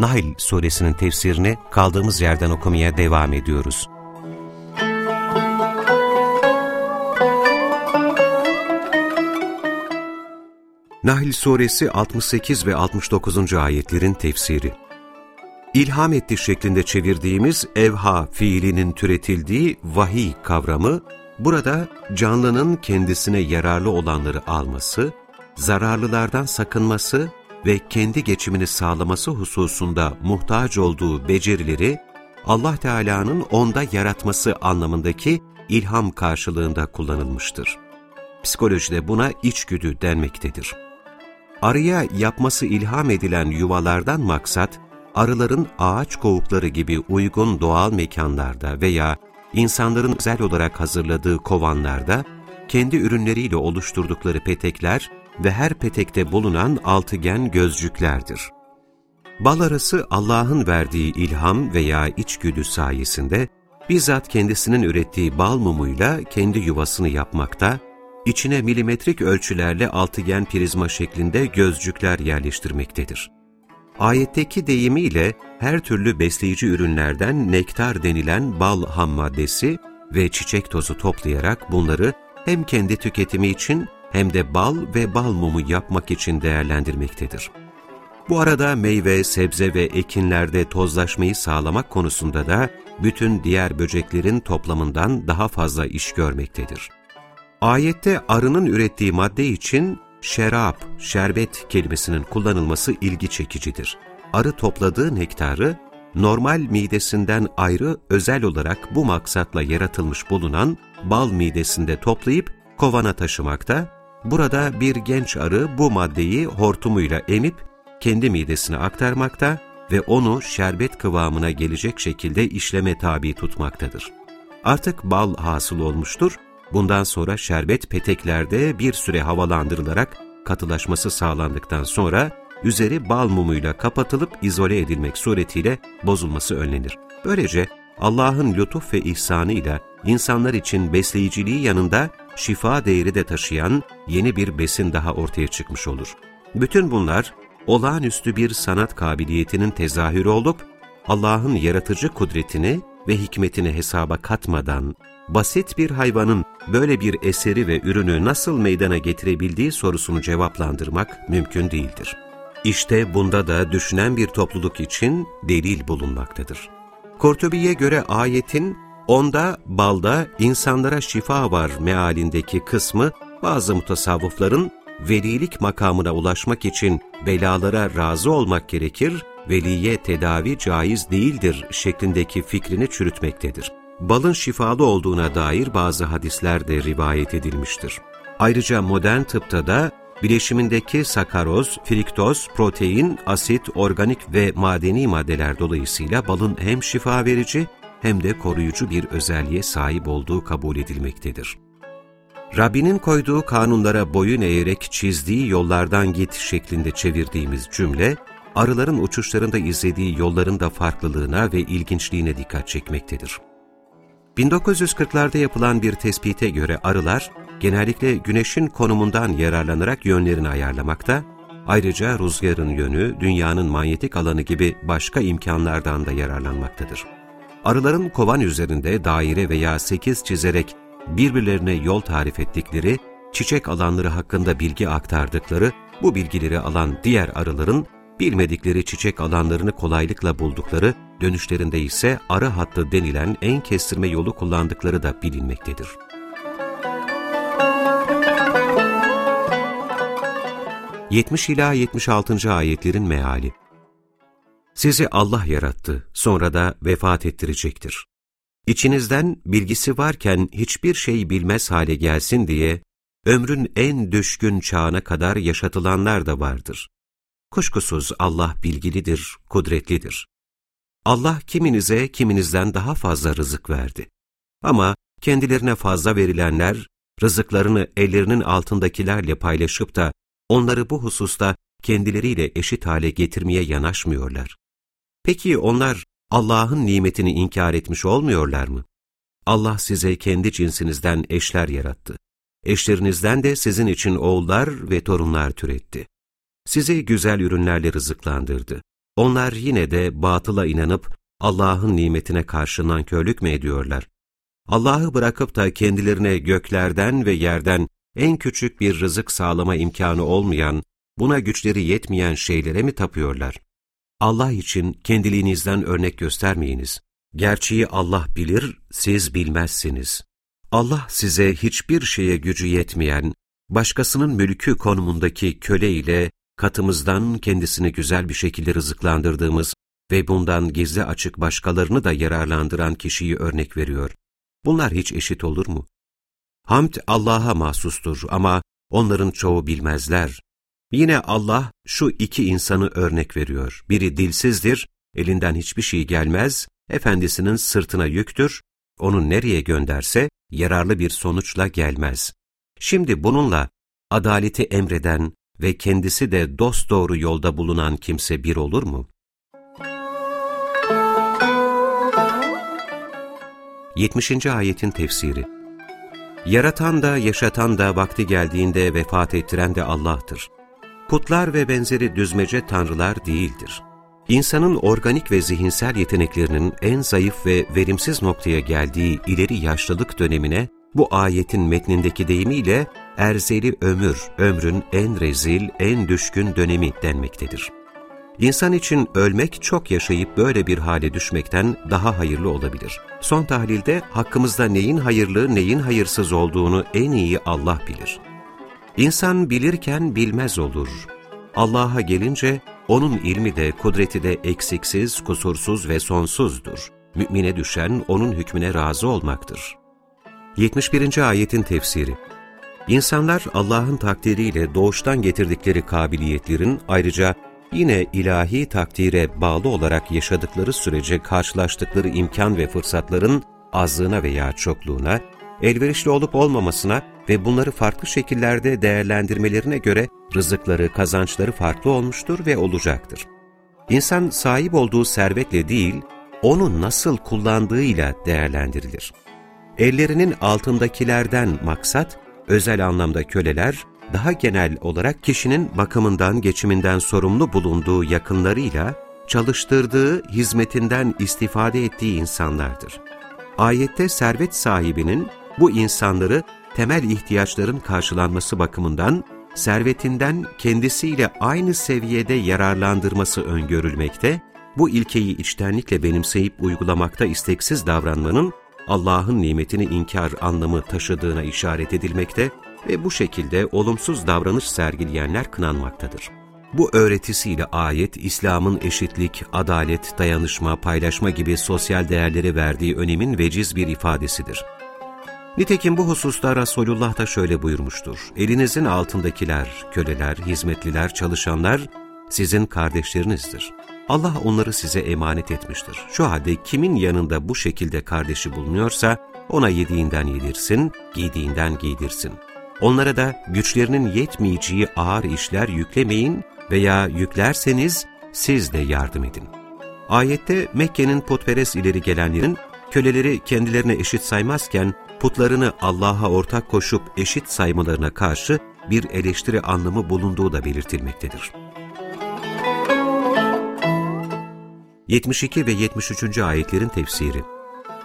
Nahl suresinin tefsirini kaldığımız yerden okumaya devam ediyoruz. Nahl suresi 68 ve 69. ayetlerin tefsiri İlham etti şeklinde çevirdiğimiz evha fiilinin türetildiği vahiy kavramı, burada canlının kendisine yararlı olanları alması, zararlılardan sakınması ve kendi geçimini sağlaması hususunda muhtaç olduğu becerileri Allah Teala'nın onda yaratması anlamındaki ilham karşılığında kullanılmıştır. Psikolojide buna içgüdü denmektedir. Arıya yapması ilham edilen yuvalardan maksat, arıların ağaç kovukları gibi uygun doğal mekanlarda veya insanların özel olarak hazırladığı kovanlarda kendi ürünleriyle oluşturdukları petekler ve her petekte bulunan altıgen gözcüklerdir. Bal arası Allah'ın verdiği ilham veya içgüdü sayesinde bizzat kendisinin ürettiği bal mumuyla kendi yuvasını yapmakta, içine milimetrik ölçülerle altıgen prizma şeklinde gözcükler yerleştirmektedir. Ayetteki deyimiyle her türlü besleyici ürünlerden nektar denilen bal ham maddesi ve çiçek tozu toplayarak bunları hem kendi tüketimi için hem de bal ve bal mumu yapmak için değerlendirmektedir. Bu arada meyve, sebze ve ekinlerde tozlaşmayı sağlamak konusunda da bütün diğer böceklerin toplamından daha fazla iş görmektedir. Ayette arının ürettiği madde için şerap, şerbet kelimesinin kullanılması ilgi çekicidir. Arı topladığı nektarı, normal midesinden ayrı özel olarak bu maksatla yaratılmış bulunan bal midesinde toplayıp kovana taşımakta Burada bir genç arı bu maddeyi hortumuyla emip kendi midesine aktarmakta ve onu şerbet kıvamına gelecek şekilde işleme tabi tutmaktadır. Artık bal hasıl olmuştur, bundan sonra şerbet peteklerde bir süre havalandırılarak katılaşması sağlandıktan sonra üzeri bal mumuyla kapatılıp izole edilmek suretiyle bozulması önlenir. Böylece Allah'ın lütuf ve ihsanıyla insanlar için besleyiciliği yanında şifa değeri de taşıyan yeni bir besin daha ortaya çıkmış olur. Bütün bunlar olağanüstü bir sanat kabiliyetinin tezahürü olup, Allah'ın yaratıcı kudretini ve hikmetini hesaba katmadan, basit bir hayvanın böyle bir eseri ve ürünü nasıl meydana getirebildiği sorusunu cevaplandırmak mümkün değildir. İşte bunda da düşünen bir topluluk için delil bulunmaktadır. Kurtubi'ye göre ayetin onda balda insanlara şifa var mealindeki kısmı bazı mutasavvıfların velilik makamına ulaşmak için belalara razı olmak gerekir, veliye tedavi caiz değildir şeklindeki fikrini çürütmektedir. Balın şifalı olduğuna dair bazı hadisler de rivayet edilmiştir. Ayrıca modern tıpta da bileşimindeki sakaroz, friktoz, protein, asit, organik ve madeni maddeler dolayısıyla balın hem şifa verici hem de koruyucu bir özelliğe sahip olduğu kabul edilmektedir. Rabbinin koyduğu kanunlara boyun eğerek çizdiği yollardan git şeklinde çevirdiğimiz cümle, arıların uçuşlarında izlediği yolların da farklılığına ve ilginçliğine dikkat çekmektedir. 1940'larda yapılan bir tespite göre arılar, genellikle güneşin konumundan yararlanarak yönlerini ayarlamakta, ayrıca rüzgarın yönü, dünyanın manyetik alanı gibi başka imkanlardan da yararlanmaktadır. Arıların kovan üzerinde daire veya sekiz çizerek birbirlerine yol tarif ettikleri, çiçek alanları hakkında bilgi aktardıkları, bu bilgileri alan diğer arıların bilmedikleri çiçek alanlarını kolaylıkla buldukları, dönüşlerinde ise arı hattı denilen en kestirme yolu kullandıkları da bilinmektedir. 70 ila 76. ayetlerin meali Sizi Allah yarattı, sonra da vefat ettirecektir. İçinizden bilgisi varken hiçbir şey bilmez hale gelsin diye, ömrün en düşkün çağına kadar yaşatılanlar da vardır. Kuşkusuz Allah bilgilidir, kudretlidir. Allah kiminize kiminizden daha fazla rızık verdi. Ama kendilerine fazla verilenler, rızıklarını ellerinin altındakilerle paylaşıp da onları bu hususta kendileriyle eşit hale getirmeye yanaşmıyorlar. Peki onlar Allah'ın nimetini inkar etmiş olmuyorlar mı? Allah size kendi cinsinizden eşler yarattı. Eşlerinizden de sizin için oğullar ve torunlar türetti. Sizi güzel ürünlerle rızıklandırdı. Onlar yine de batıla inanıp Allah'ın nimetine karşı nankörlük mü ediyorlar? Allah'ı bırakıp da kendilerine göklerden ve yerden en küçük bir rızık sağlama imkanı olmayan, buna güçleri yetmeyen şeylere mi tapıyorlar? Allah için kendiliğinizden örnek göstermeyiniz. Gerçeği Allah bilir, siz bilmezsiniz. Allah size hiçbir şeye gücü yetmeyen, başkasının mülkü konumundaki köle ile katımızdan kendisini güzel bir şekilde rızıklandırdığımız ve bundan gizli açık başkalarını da yararlandıran kişiyi örnek veriyor. Bunlar hiç eşit olur mu? Hamd Allah'a mahsustur ama onların çoğu bilmezler. Yine Allah şu iki insanı örnek veriyor. Biri dilsizdir, elinden hiçbir şey gelmez, efendisinin sırtına yüktür, onu nereye gönderse yararlı bir sonuçla gelmez. Şimdi bununla adaleti emreden ve kendisi de dosdoğru yolda bulunan kimse bir olur mu? 70. ayetin tefsiri Yaratan da yaşatan da vakti geldiğinde vefat ettiren de Allah'tır. Putlar ve benzeri düzmece tanrılar değildir. İnsanın organik ve zihinsel yeteneklerinin en zayıf ve verimsiz noktaya geldiği ileri yaşlılık dönemine bu ayetin metnindeki deyimiyle erzeli ömür, ömrün en rezil, en düşkün dönemi denmektedir. İnsan için ölmek çok yaşayıp böyle bir hale düşmekten daha hayırlı olabilir. Son tahlilde hakkımızda neyin hayırlı, neyin hayırsız olduğunu en iyi Allah bilir. İnsan bilirken bilmez olur. Allah'a gelince onun ilmi de kudreti de eksiksiz, kusursuz ve sonsuzdur. Mümine düşen onun hükmüne razı olmaktır. 71. ayetin tefsiri İnsanlar Allah'ın takdiriyle doğuştan getirdikleri kabiliyetlerin ayrıca yine ilahi takdire bağlı olarak yaşadıkları sürece karşılaştıkları imkan ve fırsatların azlığına veya çokluğuna, elverişli olup olmamasına ve bunları farklı şekillerde değerlendirmelerine göre rızıkları, kazançları farklı olmuştur ve olacaktır. İnsan sahip olduğu servetle değil, onu nasıl kullandığıyla değerlendirilir. Ellerinin altındakilerden maksat, özel anlamda köleler, daha genel olarak kişinin bakımından, geçiminden sorumlu bulunduğu yakınlarıyla, çalıştırdığı, hizmetinden istifade ettiği insanlardır. Ayette servet sahibinin bu insanları temel ihtiyaçların karşılanması bakımından servetinden kendisiyle aynı seviyede yararlandırması öngörülmekte, bu ilkeyi içtenlikle benimseyip uygulamakta isteksiz davranmanın Allah'ın nimetini inkar anlamı taşıdığına işaret edilmekte ve bu şekilde olumsuz davranış sergileyenler kınanmaktadır. Bu öğretisiyle ayet, İslam'ın eşitlik, adalet, dayanışma, paylaşma gibi sosyal değerleri verdiği önemin veciz bir ifadesidir. Nitekim bu hususta Resulullah da şöyle buyurmuştur. Elinizin altındakiler, köleler, hizmetliler, çalışanlar sizin kardeşlerinizdir. Allah onları size emanet etmiştir. Şu halde kimin yanında bu şekilde kardeşi bulunuyorsa ona yediğinden yedirsin, giydiğinden giydirsin. Onlara da güçlerinin yetmeyeceği ağır işler yüklemeyin veya yüklerseniz siz de yardım edin. Ayette Mekke'nin putperest ileri gelenlerin köleleri kendilerine eşit saymazken putlarını Allah'a ortak koşup eşit saymalarına karşı bir eleştiri anlamı bulunduğu da belirtilmektedir. 72 ve 73. ayetlerin tefsiri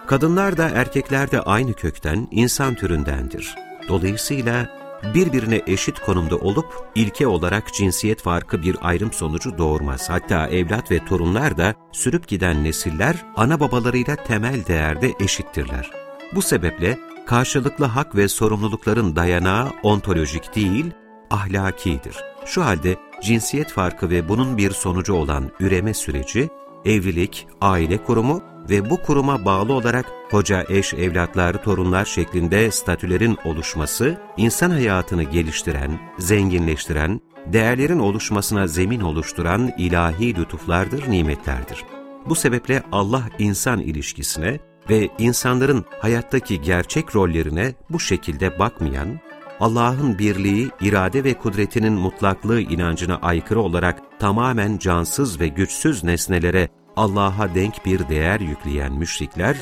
Kadınlar da erkekler de aynı kökten, insan türündendir. Dolayısıyla birbirine eşit konumda olup ilke olarak cinsiyet farkı bir ayrım sonucu doğurmaz. Hatta evlat ve torunlar da sürüp giden nesiller ana babalarıyla temel değerde eşittirler. Bu sebeple karşılıklı hak ve sorumlulukların dayanağı ontolojik değil, ahlakidir. Şu halde cinsiyet farkı ve bunun bir sonucu olan üreme süreci, evlilik, aile kurumu ve bu kuruma bağlı olarak koca, eş, evlatlar, torunlar şeklinde statülerin oluşması, insan hayatını geliştiren, zenginleştiren, değerlerin oluşmasına zemin oluşturan ilahi lütuflardır, nimetlerdir. Bu sebeple Allah-insan ilişkisine ve insanların hayattaki gerçek rollerine bu şekilde bakmayan, Allah'ın birliği, irade ve kudretinin mutlaklığı inancına aykırı olarak tamamen cansız ve güçsüz nesnelere Allah'a denk bir değer yükleyen müşrikler,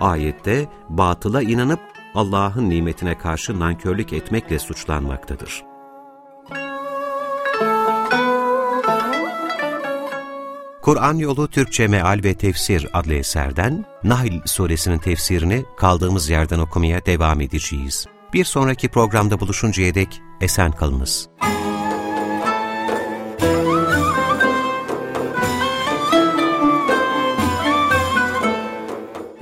ayette batıla inanıp Allah'ın nimetine karşı nankörlük etmekle suçlanmaktadır. Kur'an Yolu Türkçe Meal ve Tefsir adlı eserden Nahl suresinin tefsirini kaldığımız yerden okumaya devam edeceğiz. Bir sonraki programda buluşuncaya dek esen kalınız.